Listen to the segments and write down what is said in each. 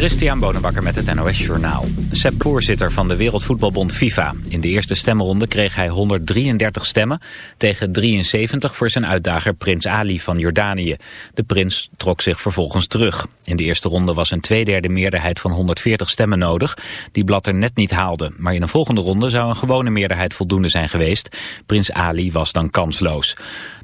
Christian Bonenbakker met het NOS Journaal. Sepp voorzitter van de Wereldvoetbalbond FIFA. In de eerste stemronde kreeg hij 133 stemmen... tegen 73 voor zijn uitdager Prins Ali van Jordanië. De prins trok zich vervolgens terug. In de eerste ronde was een tweederde meerderheid van 140 stemmen nodig... die Blatter net niet haalde. Maar in een volgende ronde zou een gewone meerderheid voldoende zijn geweest. Prins Ali was dan kansloos.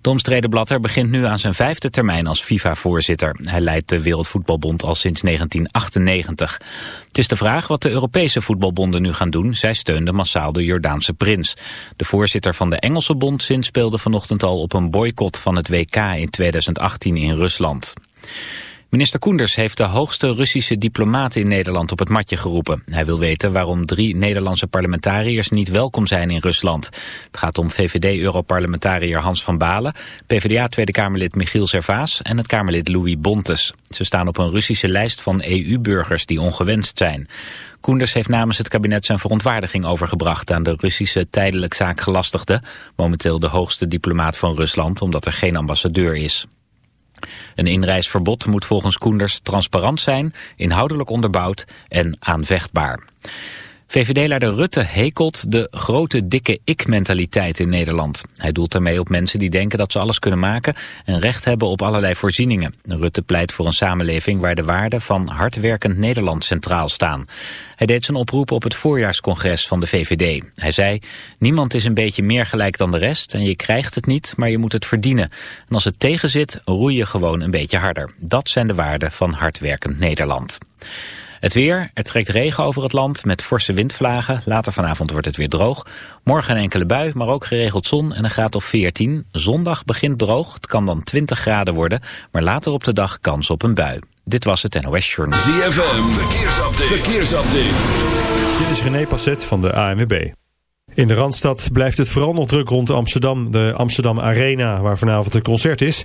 De omstreden Blatter begint nu aan zijn vijfde termijn als FIFA-voorzitter. Hij leidt de Wereldvoetbalbond al sinds 1998. Het is de vraag wat de Europese voetbalbonden nu gaan doen. Zij steunden massaal de Jordaanse prins. De voorzitter van de Engelse bond speelde vanochtend al op een boycott van het WK in 2018 in Rusland. Minister Koenders heeft de hoogste Russische diplomaten in Nederland op het matje geroepen. Hij wil weten waarom drie Nederlandse parlementariërs niet welkom zijn in Rusland. Het gaat om VVD-europarlementariër Hans van Balen, PvdA-Tweede Kamerlid Michiel Servaas en het Kamerlid Louis Bontes. Ze staan op een Russische lijst van EU-burgers die ongewenst zijn. Koenders heeft namens het kabinet zijn verontwaardiging overgebracht aan de Russische tijdelijk zaakgelastigde, momenteel de hoogste diplomaat van Rusland omdat er geen ambassadeur is. Een inreisverbod moet volgens Koenders transparant zijn, inhoudelijk onderbouwd en aanvechtbaar. VVD-leider Rutte hekelt de grote dikke ik-mentaliteit in Nederland. Hij doelt daarmee op mensen die denken dat ze alles kunnen maken en recht hebben op allerlei voorzieningen. Rutte pleit voor een samenleving waar de waarden van hardwerkend Nederland centraal staan. Hij deed zijn oproep op het voorjaarscongres van de VVD. Hij zei, niemand is een beetje meer gelijk dan de rest en je krijgt het niet, maar je moet het verdienen. En als het tegenzit, roei je gewoon een beetje harder. Dat zijn de waarden van hardwerkend Nederland. Het weer, er trekt regen over het land met forse windvlagen. Later vanavond wordt het weer droog. Morgen een enkele bui, maar ook geregeld zon en een graad of 14. Zondag begint droog, het kan dan 20 graden worden. Maar later op de dag kans op een bui. Dit was het NOS Journal. ZFM, verkeersupdate. verkeersupdate. Dit is René Passet van de ANWB. In de Randstad blijft het vooral nog druk rond Amsterdam. De Amsterdam Arena, waar vanavond een concert is...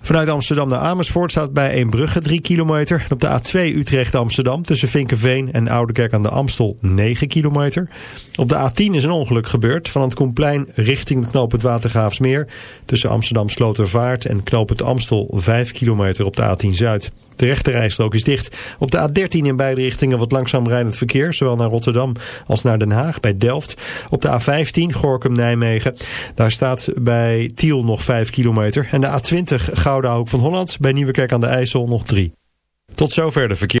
Vanuit Amsterdam naar Amersfoort staat bij Eembrugge 3 kilometer. Op de A2 Utrecht-Amsterdam tussen Vinkenveen en Oudekerk aan de Amstel 9 kilometer. Op de A10 is een ongeluk gebeurd van het Koenplein richting de knoop het Watergraafsmeer. Tussen Amsterdam Slotervaart en knoop het Amstel 5 kilometer op de A10 Zuid. De rechterrijstrook is dicht. Op de A13 in beide richtingen wat langzaam rijdend verkeer. Zowel naar Rotterdam als naar Den Haag bij Delft. Op de A15 Gorkum-Nijmegen. Daar staat bij Tiel nog 5 kilometer. En de A20 Gouda Hoek van Holland. Bij Nieuwekerk aan de IJssel nog 3. Tot zover de verkeer.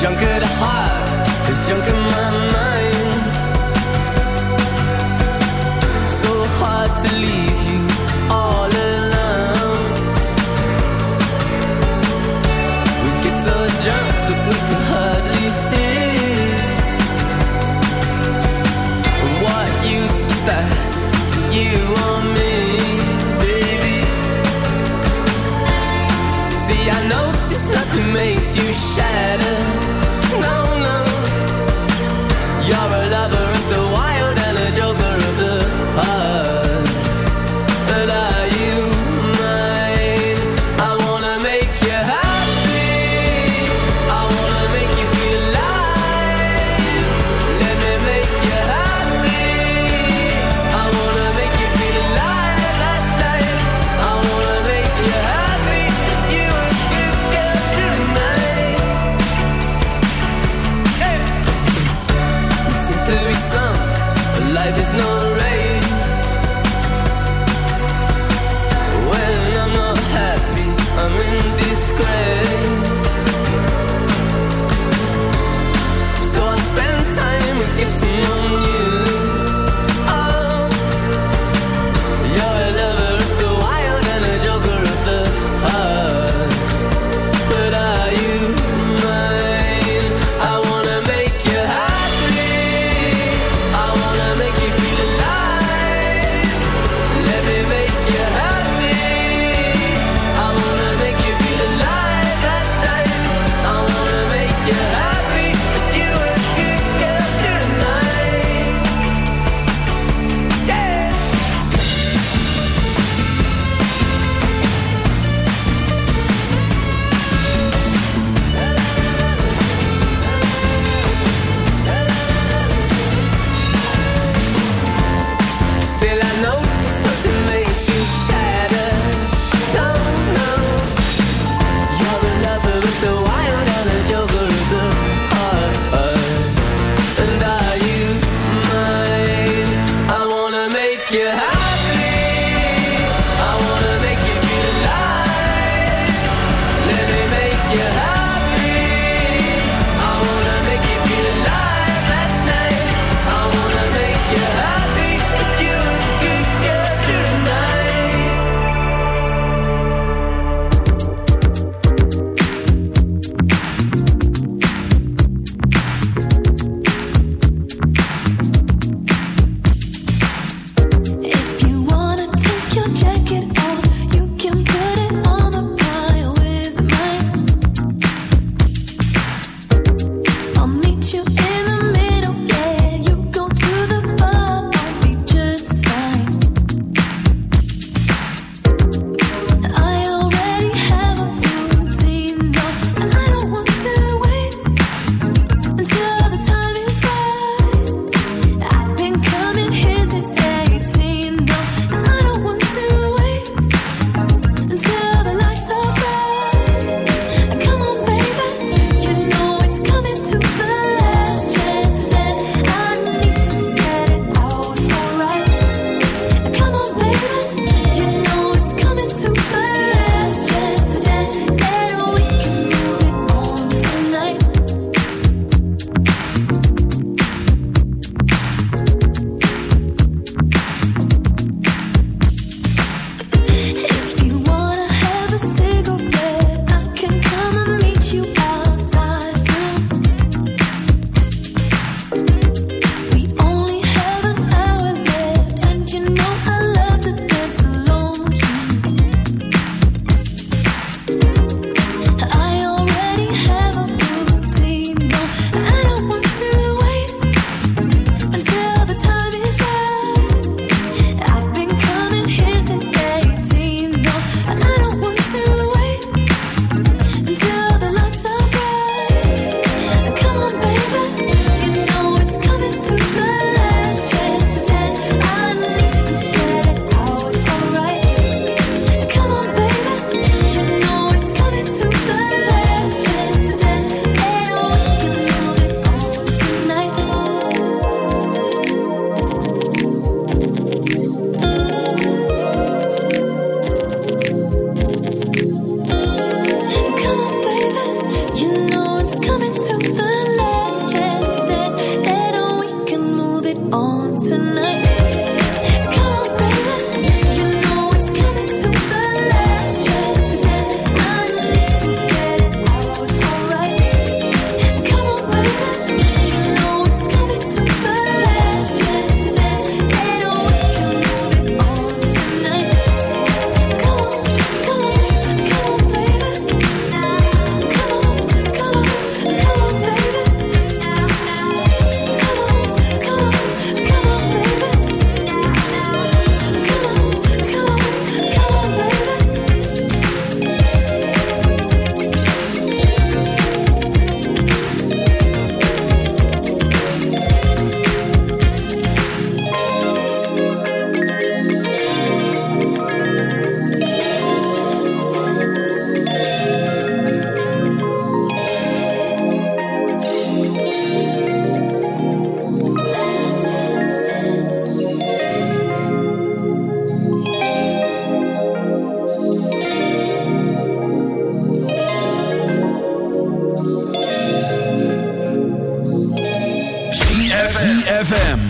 Junket heart is junk in my mind. So hard to leave you all alone. We get so drunk that we can hardly see. What use is that to you or me, baby? See, I know this nothing makes you shatter.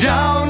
down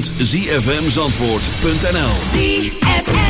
www.zfmzandvoort.nl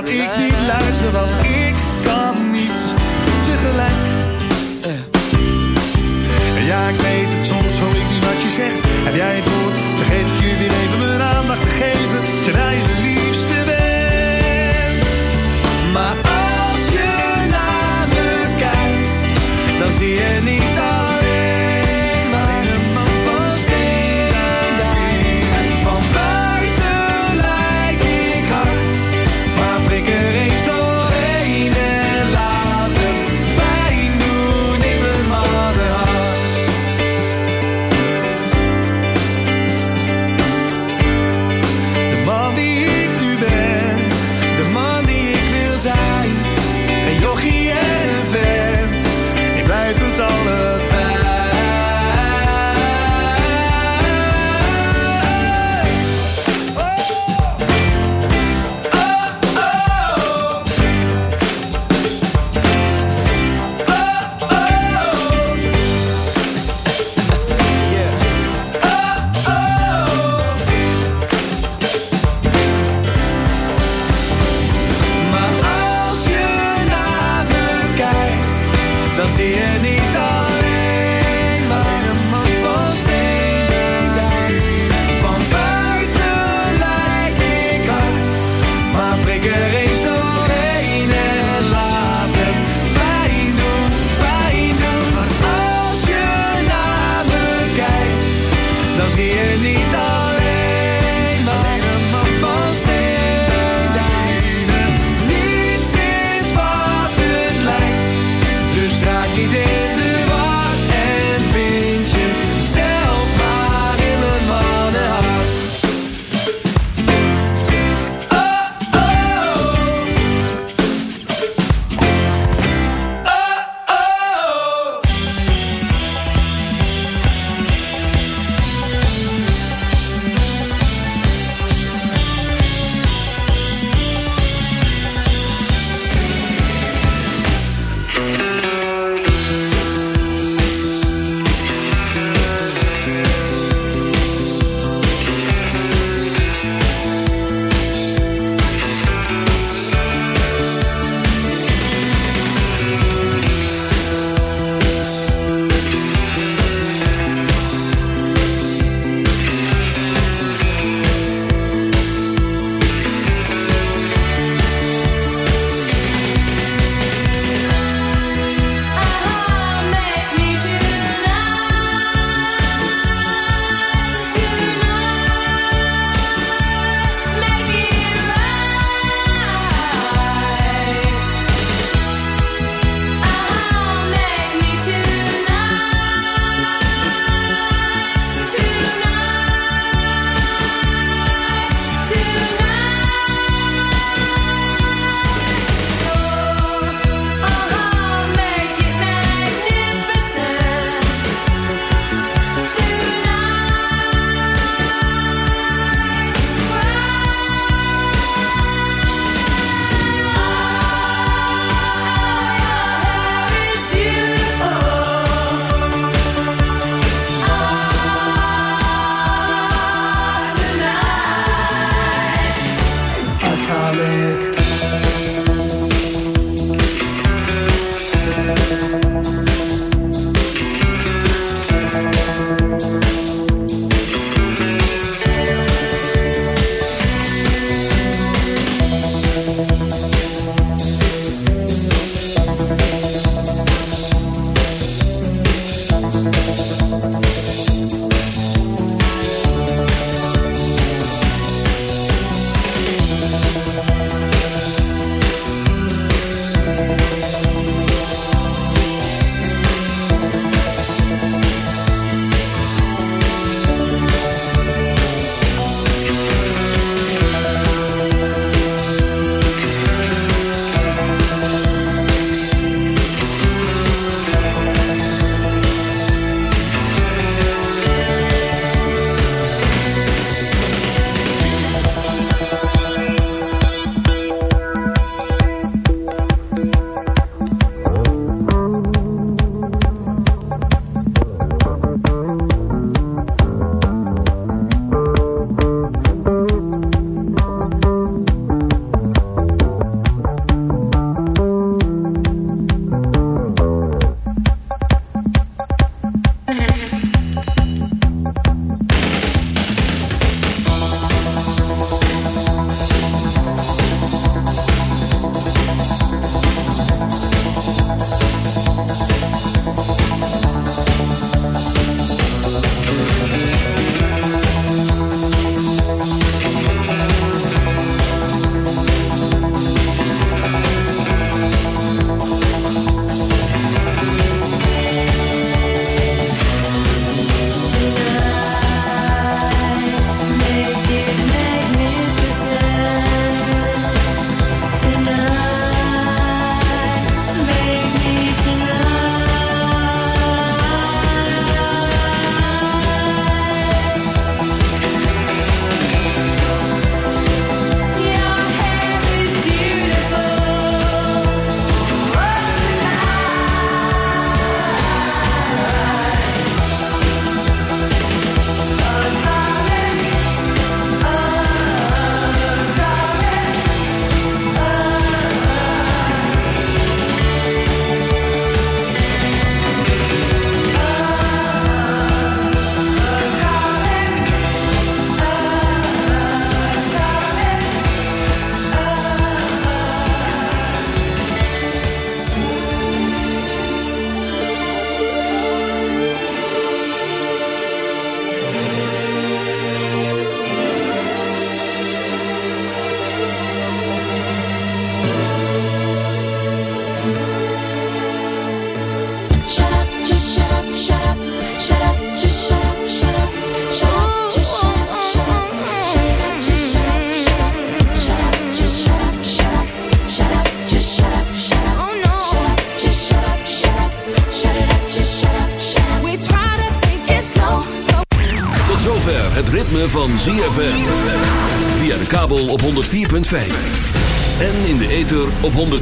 laat ik niet luister, want ik kan niets tegelijk. Ja, ik weet het soms hoor